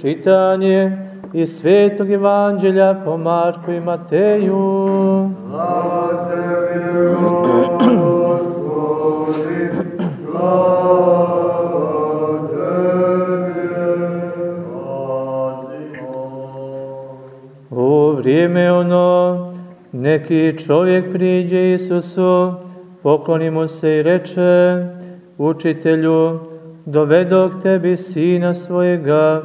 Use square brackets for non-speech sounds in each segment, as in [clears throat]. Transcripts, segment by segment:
Čitanje iz Svetog Evanđelja po Marku i Mateju. Slava tebi, Gospodi, slava tebi. U vrijeme ono, neki čovjek priđe Isusu, pokloni mu se i reče, učitelju, dovedok tebi sina svojega,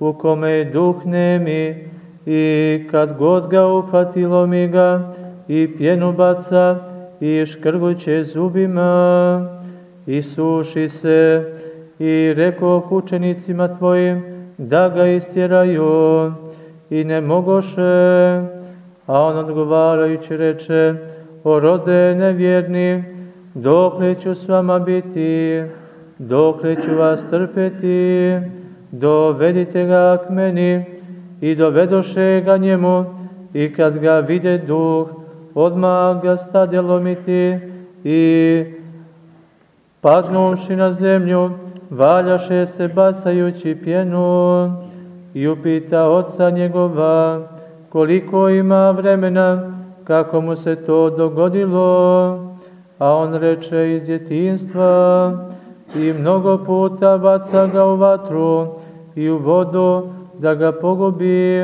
u kome je duh nemi, i kad god ga upatilo mi ga, i pjenu baca, i škrguće zubima, i suši se, i rekao učenicima tvojim, da ga istjeraju, i ne mogoše, a on odgovarajući reče, o rode nevjerni, dokle ću s vama biti, dokle ću vas trpeti, dovedite ga k meni i dovedoše ga njemu i kad ga vide duh, odmah ga stade lomiti i padnuši na zemlju, valjaše se bacajući pjenu i upita oca njegova koliko ima vremena, kako mu se to dogodilo, a on reče iz djetinstva, i mnogo puta baca ga u vatru i u vodu da ga pogubi,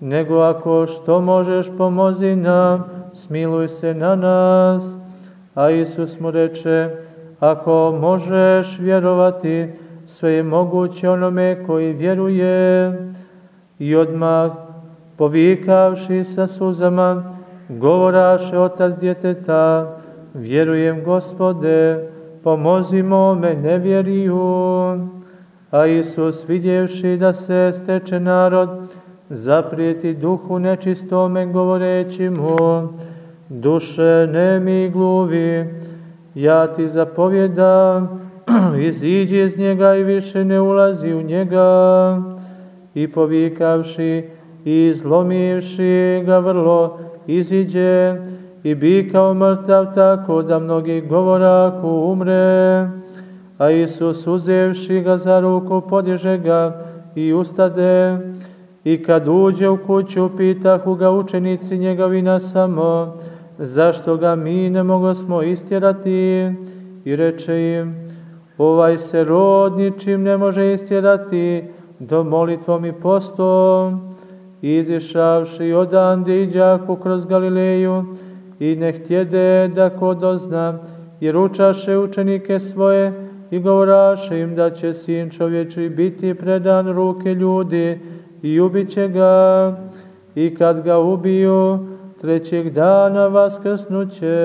nego ako što možeš pomozi nam, smiluj se na nas. A Isus mu reče, ako možeš vjerovati, sve je moguće onome koji vjeruje. I odmah, povikavši sa suzama, govoraše otac djeteta, vjerujem gospode, pomozimo me nevjeriju. A Isus vidjevši da se steče narod, zaprijeti duhu nečistome govoreći mu, duše ne mi gluvi, ja ti zapovjedam, [clears throat] iziđi iz njega i više ne ulazi u njega. I povikavši i izlomivši ga vrlo, iziđe i bi kao mrtav tako da mnogi govoraku umre. A Isus uzevši ga za ruku podiže ga i ustade i kad uđe u kuću pitahu ga učenici njegovi na samo zašto ga mi ne mogo smo istjerati i reče im ovaj se rod ničim ne može istjerati do molitvom i postom izišavši odande iđaku kroz Galileju i ne htjede da ko dozna, jer učaše učenike svoje i govoraše im da će sin čovječi biti predan ruke ljudi i ubiće ga i kad ga ubiju, trećeg dana vaskrsnuće.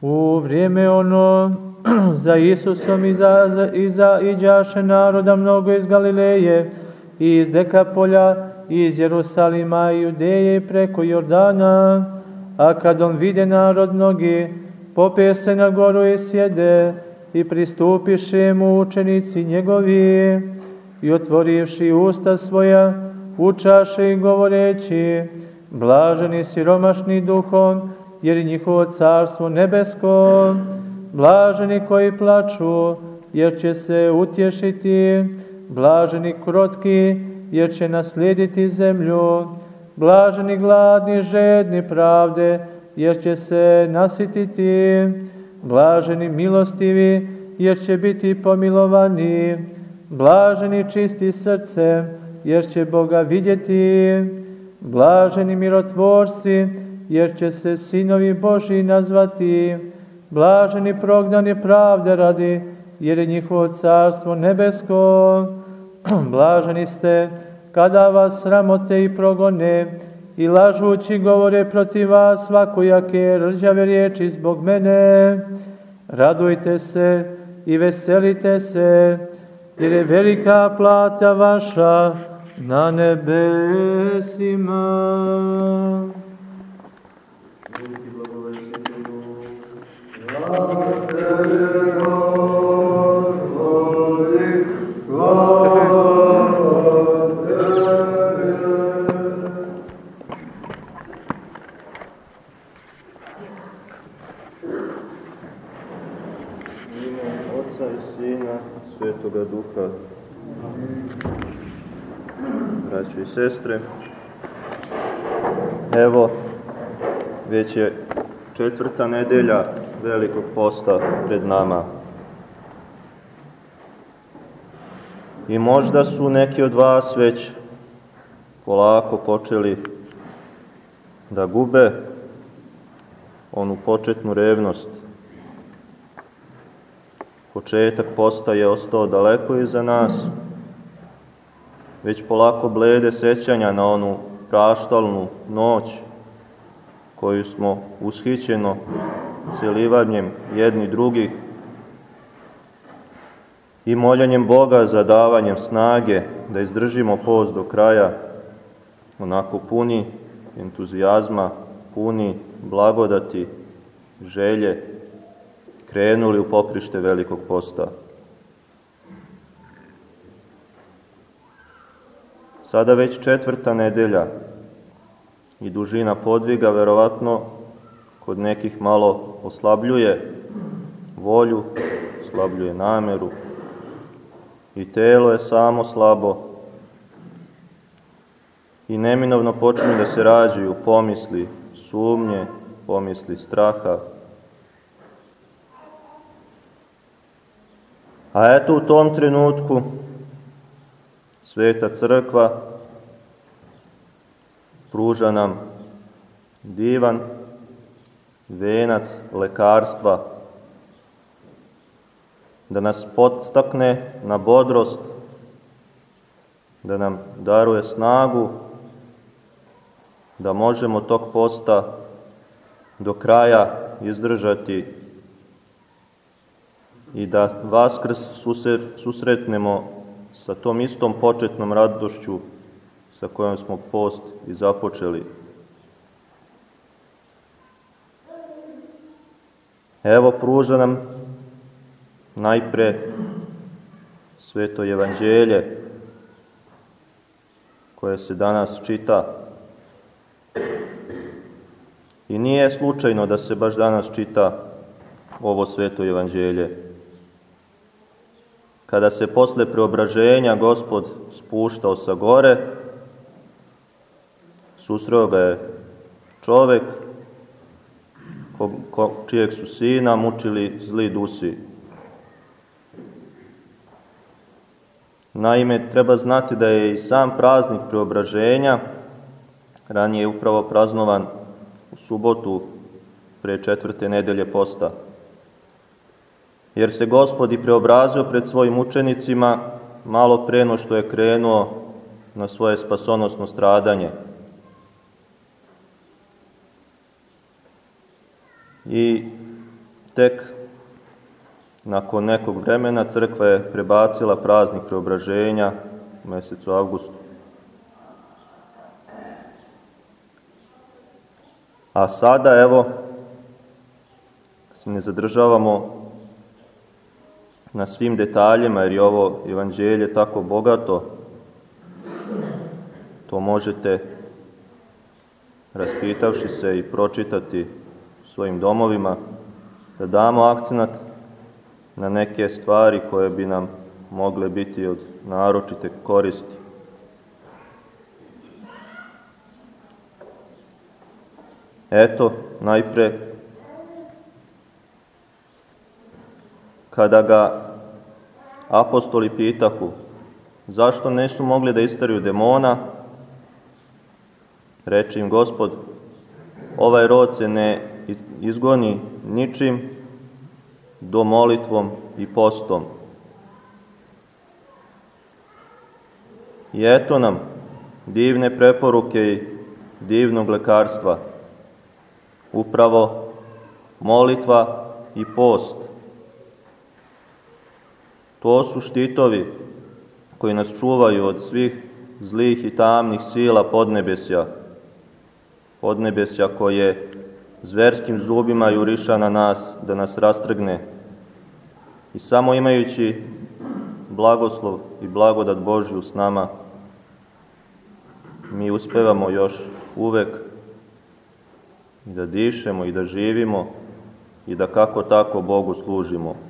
U vrijeme ono [clears throat] za Isusom iza, za, iza iđaše naroda mnogo iz Galileje i iz Dekapolja iz Jerusalima i Judeje i preko Jordana, a kad on vide narod mnogi, popije se na goru i sjede i pristupiše mu učenici njegovi i otvorivši usta svoja, učaše i govoreći, blaženi siromašni duhom, jer je njihovo carstvo nebesko, blaženi koji plaču, jer će se utješiti, blaženi krotki, jer će naslijediti zemlju. Blaženi gladni, žedni pravde, jer će se nasititi. Blaženi milostivi, jer će biti pomilovani. Blaženi čisti srce, jer će Boga vidjeti. Blaženi mirotvorci, jer će se sinovi Boži nazvati. Blaženi prognani pravde radi, jer je njihovo carstvo nebesko. [clears throat] Blaženi ste kada vas sramote i progone i lažući govore protiv vas svakojake rđave riječi zbog mene. Radujte se i veselite se, jer je velika plata vaša na nebesima. Amen. Braćo i sestre, evo, već je četvrta nedelja velikog posta pred nama. I možda su neki od vas već polako počeli da gube onu početnu revnost. Početak posta je ostao daleko iza nas, već polako blede sećanja na onu praštalnu noć koju smo ushićeno celivanjem jedni drugih i moljanjem Boga za davanjem snage da izdržimo post do kraja, onako puni entuzijazma, puni blagodati, želje, krenuli u poprište velikog posta. Sada već četvrta nedelja i dužina podviga verovatno kod nekih malo oslabljuje volju, oslabljuje nameru i telo je samo slabo i neminovno počinju da se rađaju pomisli sumnje, pomisli straha. A eto u tom trenutku Sveta crkva pruža nam divan venac lekarstva da nas podstakne na bodrost, da nam daruje snagu, da možemo tog posta do kraja izdržati i da Vaskrs susretnemo sa tom istom početnom radošću sa kojom smo post i započeli. Evo pruža nam najpre sveto evanđelje koje se danas čita. I nije slučajno da se baš danas čita ovo sveto evanđelje kada se posle preobraženja gospod spuštao sa gore, susreo ga je čovek ko, ko, čijeg su sina mučili zli dusi. Naime, treba znati da je i sam praznik preobraženja ranije upravo praznovan u subotu pre četvrte nedelje posta jer se gospod i preobrazio pred svojim učenicima malo preno što je krenuo na svoje spasonosno stradanje. I tek nakon nekog vremena crkva je prebacila praznik preobraženja u mesecu avgustu. A sada, evo, se ne zadržavamo na svim detaljima, jer je ovo evanđelje tako bogato, to možete, raspitavši se i pročitati svojim domovima, da damo akcenat na neke stvari koje bi nam mogle biti od naročite koristi. Eto, najpre kada ga apostoli pitahu zašto ne su mogli da istariju demona, reče im gospod, ovaj rod se ne izgoni ničim do molitvom i postom. I eto nam divne preporuke i divnog lekarstva. Upravo molitva i post. To su štitovi koji nas čuvaju od svih zlih i tamnih sila podnebesja, podnebesja koje zverskim zubima juriša na nas da nas rastrgne. I samo imajući blagoslov i blagodat Božju s nama, mi uspevamo još uvek i da dišemo i da živimo i da kako tako Bogu služimo.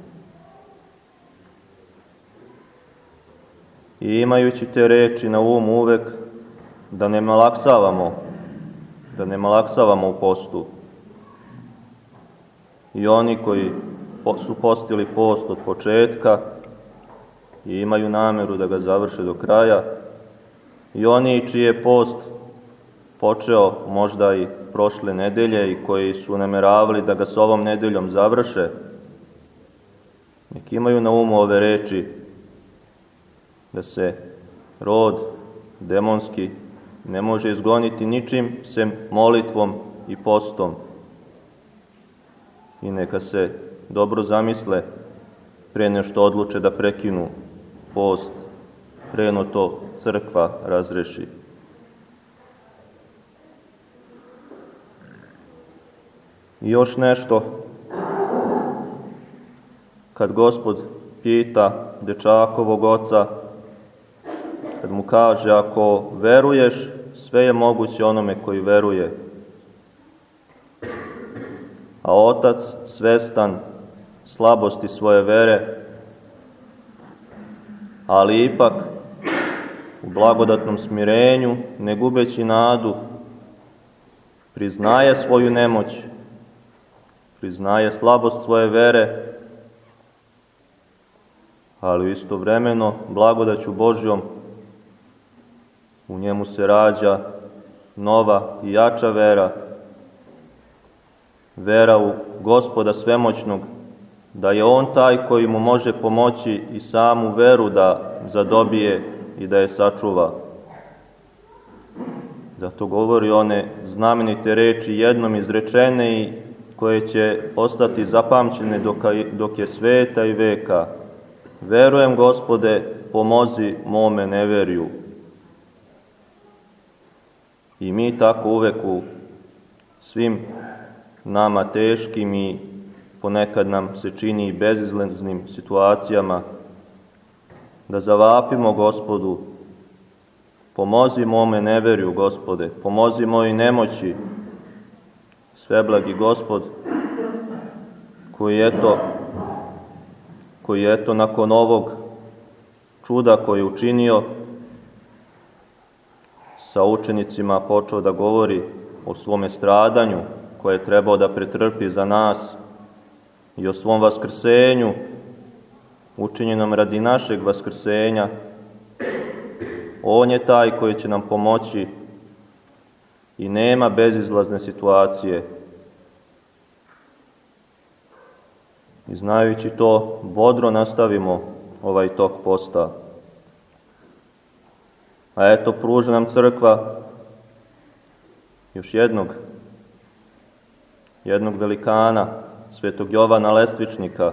I imajući te reči na um uvek, da ne malaksavamo, da ne malaksavamo u postu. I oni koji su postili post od početka i imaju nameru da ga završe do kraja, i oni čiji je post počeo možda i prošle nedelje i koji su nameravali da ga s ovom nedeljom završe, nek imaju na umu ove reči da se rod demonski ne može izgoniti ničim sem molitvom i postom. I neka se dobro zamisle pre nešto odluče da prekinu post, preno to crkva razreši. I još nešto, kad gospod pita dečakovog oca, kad mu kaže, ako veruješ, sve je moguće onome koji veruje. A otac, svestan slabosti svoje vere, ali ipak u blagodatnom smirenju, ne gubeći nadu, priznaje svoju nemoć, priznaje slabost svoje vere, ali istovremeno blagodaću Božjom u njemu se rađa nova i jača vera, vera u gospoda svemoćnog, da je on taj koji mu može pomoći i samu veru da zadobije i da je sačuva. Zato govori one znamenite reči jednom izrečene i koje će ostati zapamćene dok je sveta i veka. Verujem, gospode, pomozi mome neverju. I mi tako uvek u svim nama teškim i ponekad nam se čini i bezizlaznim situacijama da zavapimo gospodu pomozi mome neverju gospode pomozi moji nemoći sveblagi gospod koji eto koji eto nakon ovog čuda koji je učinio sa učenicima počeo da govori o svome stradanju koje je trebao da pretrpi za nas i o svom vaskrsenju učinjenom radi našeg vaskrsenja. On je taj koji će nam pomoći i nema bezizlazne situacije. I znajući to, bodro nastavimo ovaj tok posta. A eto, pruža nam crkva još jednog, jednog velikana, svetog Jovana Lestvičnika,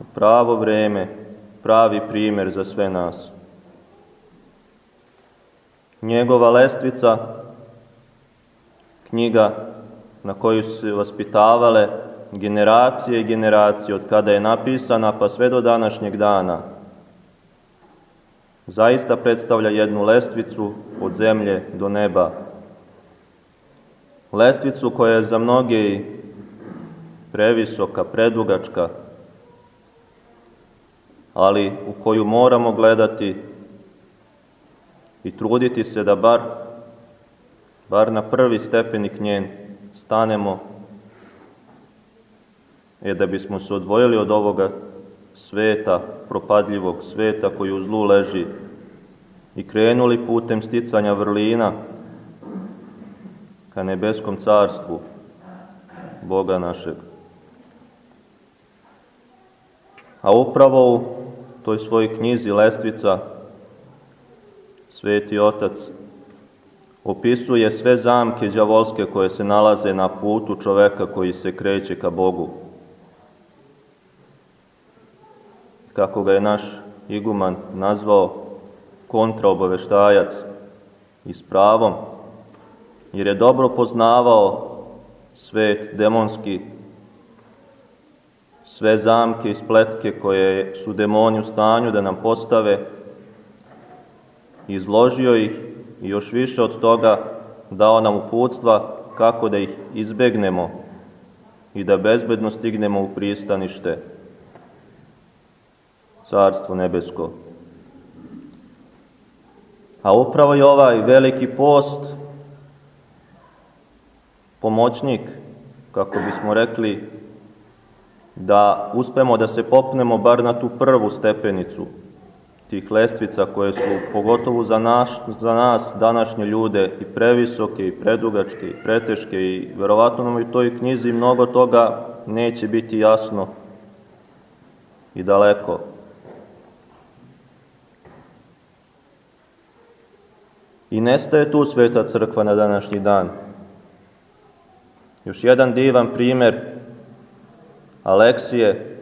u pravo vreme, pravi primer za sve nas. Njegova lestvica, knjiga na koju se vaspitavale generacije i generacije od kada je napisana pa sve do današnjeg dana, zaista predstavlja jednu lestvicu od zemlje do neba. Lestvicu koja je za mnoge previsoka, predugačka, ali u koju moramo gledati i truditi se da bar, bar na prvi stepenik njen stanemo, je da bismo se odvojili od ovoga sveta, propadljivog sveta koji u zlu leži i krenuli putem sticanja vrlina ka nebeskom carstvu Boga našeg. A upravo u toj svojoj knjizi Lestvica Sveti Otac opisuje sve zamke đavolske koje se nalaze na putu čoveka koji se kreće ka Bogu. Kako ga je naš iguman nazvao kontraobaveštajac i s pravom, jer je dobro poznavao svet demonski sve zamke i spletke koje su demoni u stanju da nam postave, izložio ih i još više od toga dao nam uputstva kako da ih izbegnemo i da bezbedno stignemo u pristanište. Carstvo nebesko. A upravo je ovaj veliki post pomoćnik, kako bismo rekli, da uspemo da se popnemo bar na tu prvu stepenicu tih lestvica koje su pogotovo za, naš, za nas današnje ljude i previsoke i predugačke i preteške i verovatno nam i toj knjizi mnogo toga neće biti jasno i daleko. Nestaje tu sveta crkva na današnji dan. Još jedan divan primer Aleksije,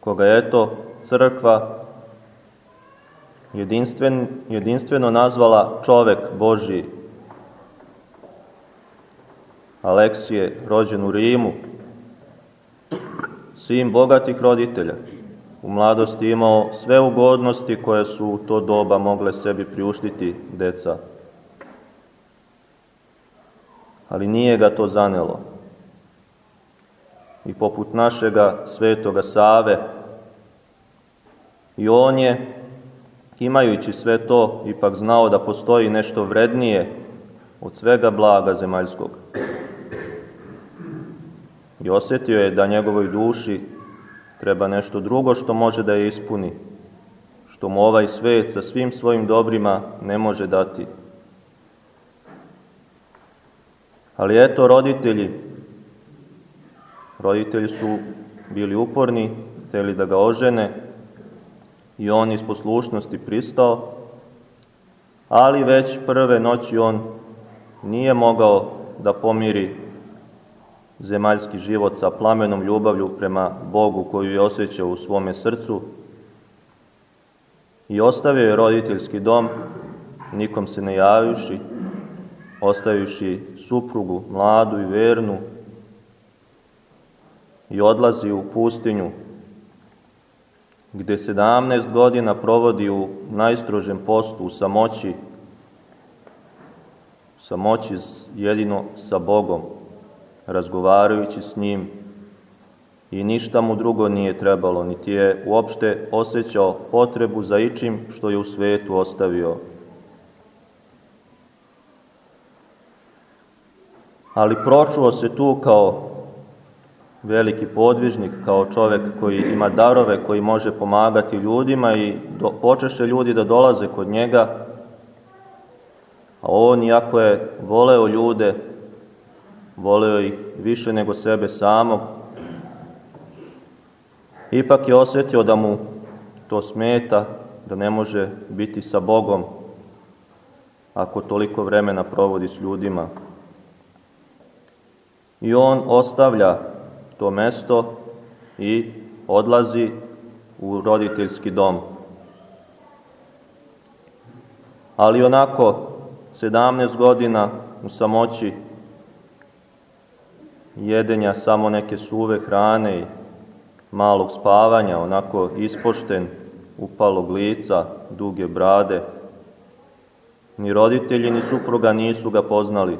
koga je to crkva jedinstven, jedinstveno nazvala čovek Boži. Aleksije, rođen u Rimu, sin bogatih roditelja, u mladosti imao sve ugodnosti koje su u to doba mogle sebi priuštiti deca. Ali nije ga to zanelo. I poput našega svetoga Save, i on je, imajući sve to, ipak znao da postoji nešto vrednije od svega blaga zemaljskog. I osetio je da njegovoj duši treba nešto drugo što može da je ispuni, što mu ovaj svet sa svim svojim dobrima ne može dati. Ali eto, roditelji, roditelji su bili uporni, hteli da ga ožene i on iz poslušnosti pristao, ali već prve noći on nije mogao da pomiri zemaljski život sa plamenom ljubavlju prema Bogu koju je osjećao u svome srcu i ostavio je roditeljski dom, nikom se ne javivši, ostajući suprugu mladu i vernu i odlazi u pustinju gde 17 godina provodi u najstrožem postu u samoći, samoći jedino sa Bogom razgovarajući s njim i ništa mu drugo nije trebalo, niti je uopšte osjećao potrebu za ičim što je u svetu ostavio. Ali pročuo se tu kao veliki podvižnik, kao čovek koji ima darove, koji može pomagati ljudima i do, počeše ljudi da dolaze kod njega, a on, iako je voleo ljude, voleo ih više nego sebe samog. Ipak je osjetio da mu to smeta, da ne može biti sa Bogom ako toliko vremena provodi s ljudima. I on ostavlja to mesto i odlazi u roditeljski dom. Ali onako, 17 godina u samoći jedenja samo neke suve hrane i malog spavanja, onako ispošten, upalog lica, duge brade. Ni roditelji, ni supruga nisu ga poznali.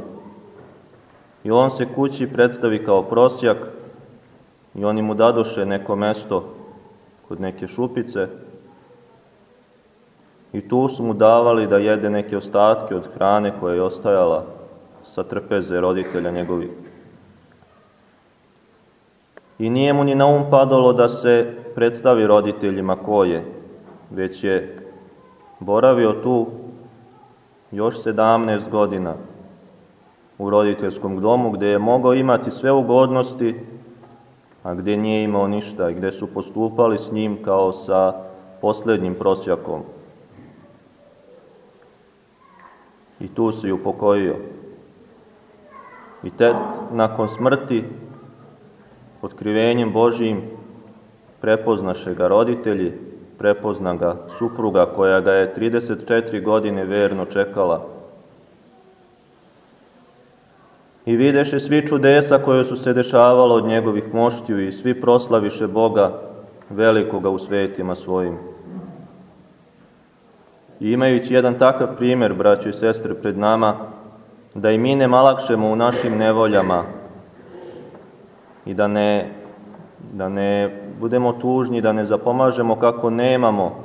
I on se kući predstavi kao prosjak i oni mu dadoše neko mesto kod neke šupice i tu su mu davali da jede neke ostatke od hrane koja je ostajala sa trpeze roditelja njegovih. I nije mu ni na um padalo da se predstavi roditeljima ko je, već je boravio tu još 17 godina u roditeljskom domu gde je mogao imati sve ugodnosti, a gde nije imao ništa i gde su postupali s njim kao sa poslednjim prosjakom. I tu se upokojio. I tek nakon smrti otkrivenjem Božijim prepoznaše ga roditelji, prepozna ga supruga koja ga je 34 godine verno čekala. I videše svi čudesa koje su se dešavalo od njegovih moštiju i svi proslaviše Boga velikoga u svetima svojim. I imajući jedan takav primer, braćo i sestre, pred nama, da i mi ne malakšemo u našim nevoljama, i da ne da ne budemo tužni, da ne zapomažemo kako nemamo.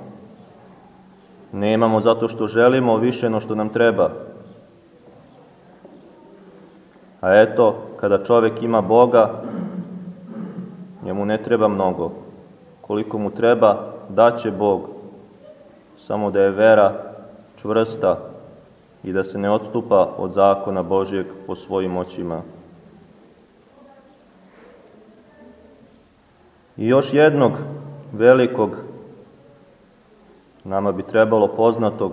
Nemamo zato što želimo više no što nam treba. A eto, kada čovek ima Boga, njemu ne treba mnogo. Koliko mu treba, daće Bog. Samo da je vera čvrsta i da se ne odstupa od zakona Božijeg po svojim očima. I još jednog velikog, nama bi trebalo poznatog,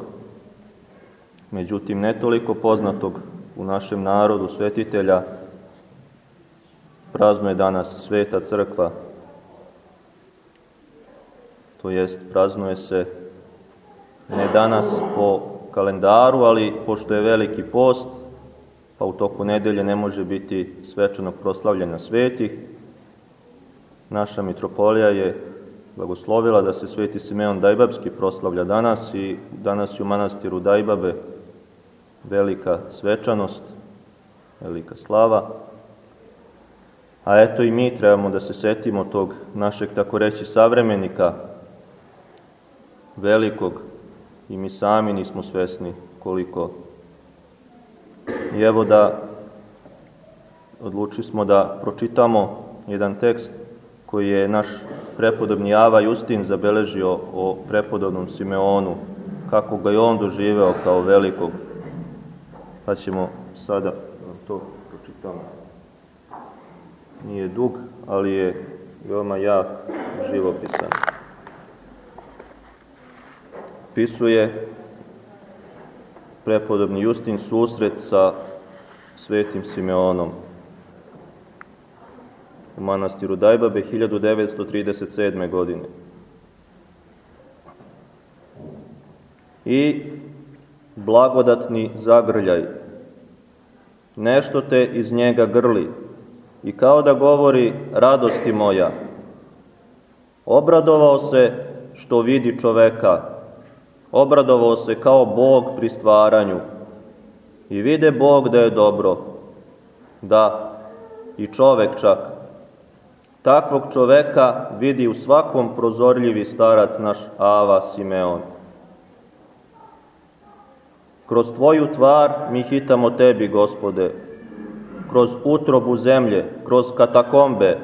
međutim ne toliko poznatog u našem narodu svetitelja, prazno je danas Sveta crkva, to jest praznuje se ne danas po kalendaru, ali pošto je veliki post, pa u toku nedelje ne može biti svečanog proslavljanja svetih, naša mitropolija je blagoslovila da se sveti Simeon Dajbabski proslavlja danas i danas je u manastiru Dajbabe velika svečanost, velika slava. A eto i mi trebamo da se setimo tog našeg, tako reći, savremenika, velikog, i mi sami nismo svesni koliko. I evo da odluči smo da pročitamo jedan tekst koji je naš prepodobni Java Justin zabeležio o prepodobnom Simeonu, kako ga je on doživeo kao velikog. Pa ćemo sada to pročitamo. Nije dug, ali je veoma jak živopisan. Pisuje prepodobni Justin susret sa svetim Simeonom manastiru Dajbabe 1937. godine. I blagodatni zagrljaj, nešto te iz njega grli i kao da govori radosti moja. Obradovao se što vidi čoveka, obradovao se kao Bog pri stvaranju i vide Bog da je dobro, da i čovek čak Takvog čoveka vidi u svakom prozorljivi starac naš Ava Simeon. Kroz Tvoju tvar mi hitamo Tebi, Gospode, kroz utrobu zemlje, kroz katakombe,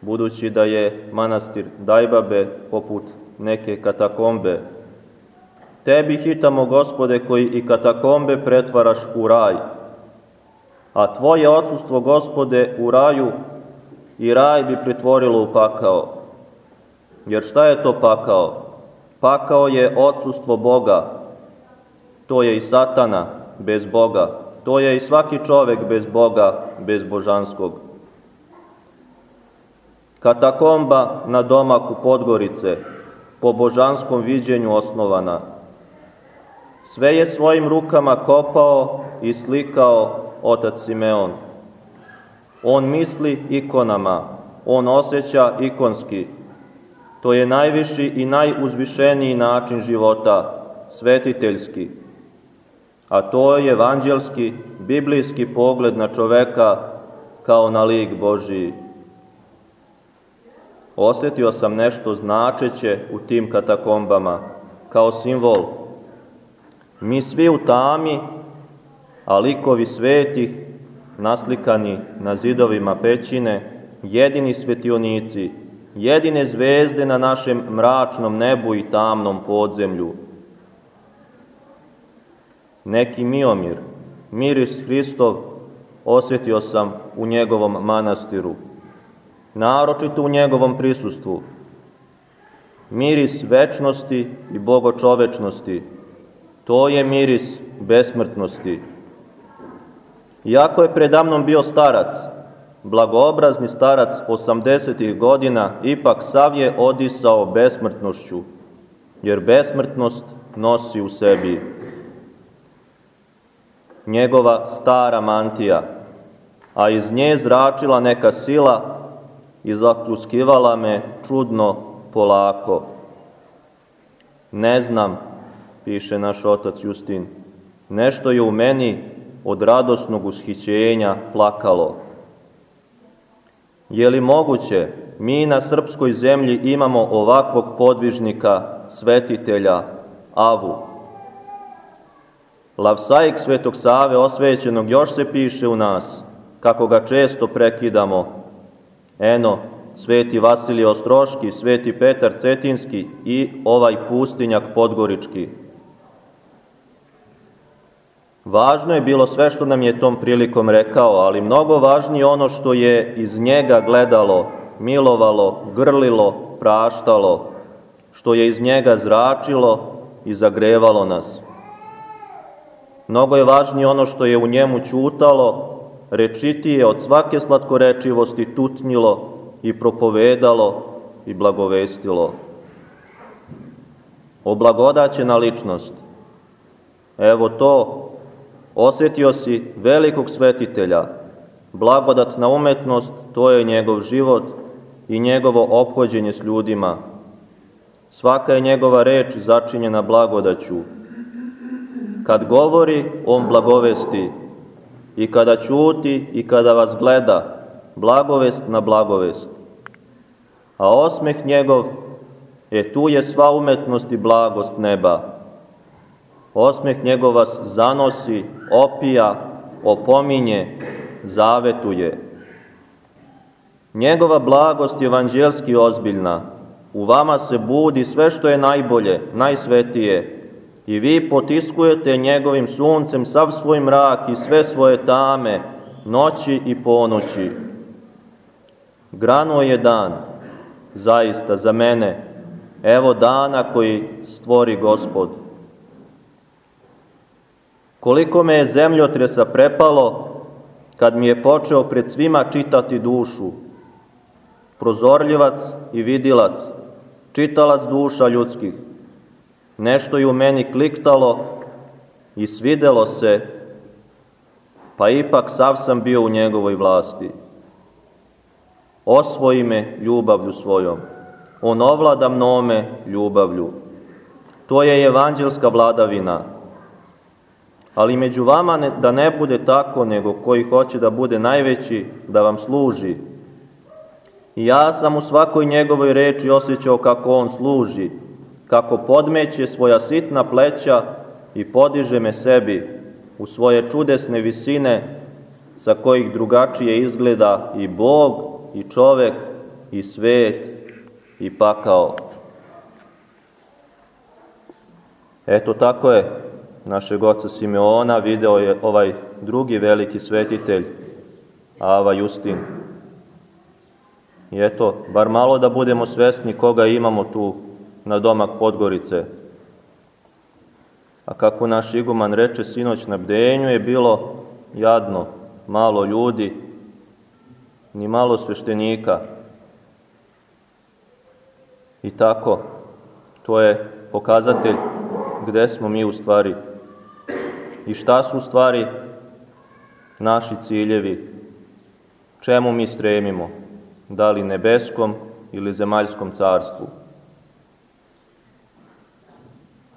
budući da je manastir Dajbabe poput neke katakombe. Tebi hitamo, Gospode, koji i katakombe pretvaraš u raj, a Tvoje odsustvo, Gospode, u raju i raj bi pretvorilo u pakao. Jer šta je to pakao? Pakao je odsustvo Boga. To je i satana bez Boga. To je i svaki čovek bez Boga, bez božanskog. Katakomba na domaku Podgorice, po božanskom viđenju osnovana. Sve je svojim rukama kopao i slikao otac Simeon. On misli ikonama, on osjeća ikonski. To je najviši i najuzvišeniji način života, svetiteljski. A to je evanđelski, biblijski pogled na čoveka kao na lik Božiji. Osetio sam nešto značeće u tim katakombama, kao simbol. Mi svi u tami, a likovi svetih naslikani na zidovima pećine, jedini svetionici, jedine zvezde na našem mračnom nebu i tamnom podzemlju. Neki miomir, miris Hristov, osjetio sam u njegovom manastiru, naročito u njegovom prisustvu. Miris večnosti i bogočovečnosti, to je miris besmrtnosti. Iako je predamnom bio starac, blagoobrazni starac 80. godina, ipak sav je odisao besmrtnošću, jer besmrtnost nosi u sebi njegova stara mantija, a iz nje zračila neka sila i zapljuskivala me čudno polako. Ne znam, piše naš otac Justin, nešto je u meni od radosnog ushićenja plakalo. Je li moguće, mi na srpskoj zemlji imamo ovakvog podvižnika, svetitelja, Avu. Lavsaik Svetog Save osvećenog još se piše u nas, kako ga često prekidamo. Eno, Sveti Vasilij Ostroški, Sveti Petar Cetinski i ovaj pustinjak Podgorički. Važno je bilo sve što nam je tom prilikom rekao, ali mnogo važnije ono što je iz njega gledalo, milovalo, grlilo, praštalo, što je iz njega zračilo i zagrevalo nas. Mnogo je važnije ono što je u njemu čutalo, rečitije od svake slatkorečivosti tutnjilo i propovedalo i blagovestilo. Oblagodaćena ličnost. Evo to, osjetio si velikog svetitelja, blagodatna umetnost, to je njegov život i njegovo ophođenje s ljudima. Svaka je njegova reč začinjena blagodaću. Kad govori, on blagovesti, i kada čuti i kada vas gleda, blagovest na blagovest. A osmeh njegov, je tu je sva umetnost i blagost neba. Osmeh njegov vas zanosi, opija, opominje, zavetuje. Njegova blagost je evanđelski ozbiljna. U vama se budi sve što je najbolje, najsvetije, i vi potiskujete njegovim suncem sav svoj mrak i sve svoje tame, noći i ponoći. Grano je dan, zaista za mene, evo dana koji stvori gospod. Koliko me je zemljotresa prepalo, kad mi je počeo pred svima čitati dušu. Prozorljivac i vidilac, čitalac duša ljudskih. Nešto je u meni kliktalo i svidelo se, pa ipak sav sam bio u njegovoj vlasti osvoji me ljubavlju svojom. On ovlada mnome ljubavlju. To je evanđelska vladavina. Ali među vama ne, da ne bude tako, nego koji hoće da bude najveći, da vam služi. I ja sam u svakoj njegovoj reči osjećao kako on služi, kako podmeće svoja sitna pleća i podiže me sebi u svoje čudesne visine sa kojih drugačije izgleda i Bog i čovek, i svet, i pakao. Eto tako je našeg oca Simeona video je ovaj drugi veliki svetitelj, Ava Justin. I eto, bar malo da budemo svesni koga imamo tu na domak Podgorice. A kako naš iguman reče sinoć na bdenju je bilo jadno, malo ljudi, ni malo sveštenika. I tako, to je pokazatelj gde smo mi u stvari i šta su u stvari naši ciljevi, čemu mi stremimo, da li nebeskom ili zemaljskom carstvu.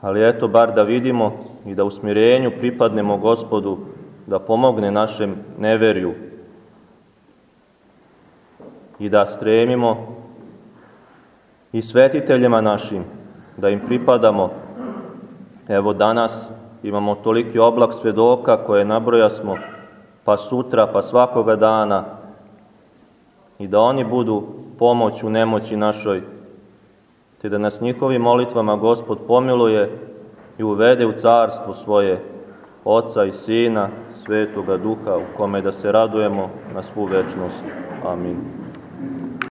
Ali eto, bar da vidimo i da u smirenju pripadnemo gospodu, da pomogne našem neverju, i da stremimo i svetiteljima našim, da im pripadamo. Evo danas imamo toliki oblak svedoka koje nabroja smo, pa sutra, pa svakoga dana, i da oni budu pomoć u nemoći našoj, te da nas njihovim molitvama Gospod pomiluje i uvede u carstvo svoje, Oca i Sina, Svetoga Duha, u kome da se radujemo na svu večnost. Amin.